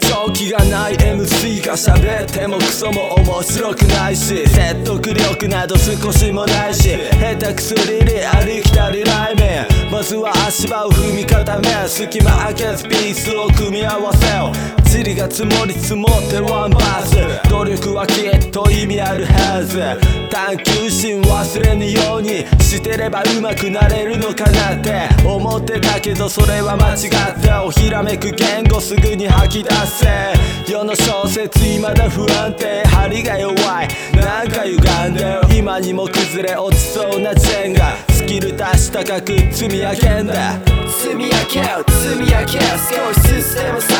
長期がない MC が喋ってもクソも面白くないし説得力など少しもないし下手くそりりありきたりライメンまずは足場を踏み固め隙間開けずピースを組み合わせよ。う塵が積もり積もってワンバース。努力はきっと意味あるはず。探求心忘れぬようにしてれば上手くなれるのかなって。思ってたけどそれは間違っておひらめく言語すぐに吐き出せ。世の小説未だ不安定。針が弱い。なんか歪んでる今にも崩れ落ちそうなチェーンがスキル足したかく積み上げんだ。積み上げう積み上げ少しずつ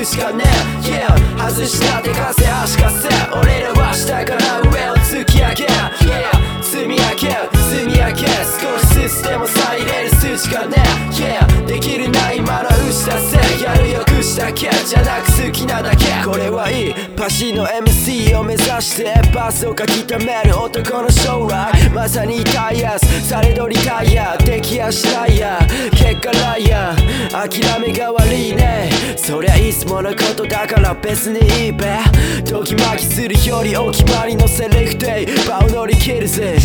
でも再エルすしかねえ Yeah 外した手風足かせ俺らは下から上を突き上げ Yeah 積み上げ積み上げ少しずつでも再エルすしかねえ Yeah できるな今の牛出せやるよくしたけじゃなく好きなだけこれはいいパシの MC を目指してバスを書き溜める男の将来まさにタイヤスされどリタイヤ敵やしないや結果ライアン諦めが悪いねそりゃいつものことだから別にいいべ。ドキマキするよりお決まりのセレクテイ場を乗り切るぜ。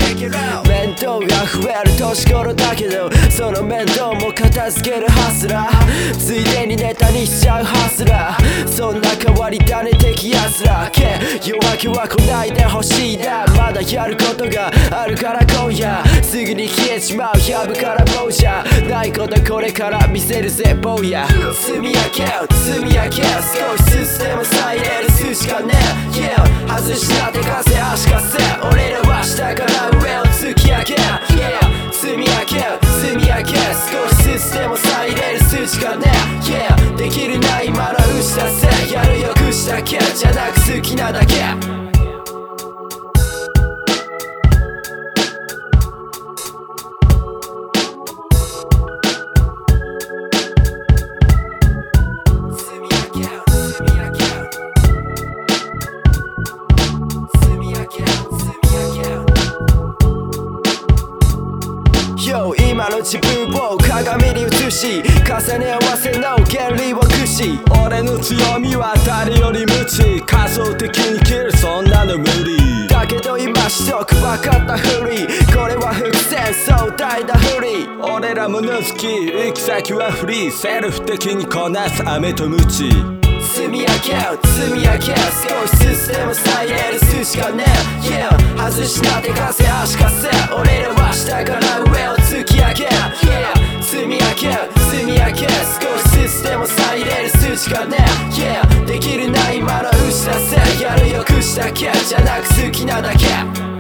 面倒が増える年頃だけどその面倒も片付けるハスラー。ついでにネタにしちゃうハスラー。そんな変わり種的やつら。け夜明けは来ないでほしいな。まだやることがあるから今夜。すぐに消えちまうやぶから棒じゃないことこれから見せるぜ坊や。積み上げ積み上げ少しずつでも再エルすしかねえ。Yeah 外したて風足かせ俺らは下から上を突き上げ。Yeah 積み上げ積み上げ少しずつでも再エルすしかねえ。Yeah できるな今の牛出せやるよくしたけ。じゃなく好きなだけ。今の自分を鏡に映し重ね合わせの原理を駆使。俺の強みは誰より無知仮想的に切るそんなの無理。だけど今しとく分かったふり。これは伏線壮大なふり。俺らもの好き行き先はフリー。セルフ的にこなす飴とムチ積み上げ積み上げ少しずつでも再エルすしかねえ。Yeah 外した手風足かせ俺らは下かできるな今の牛出せやるよくしたけじゃなく好きなだけ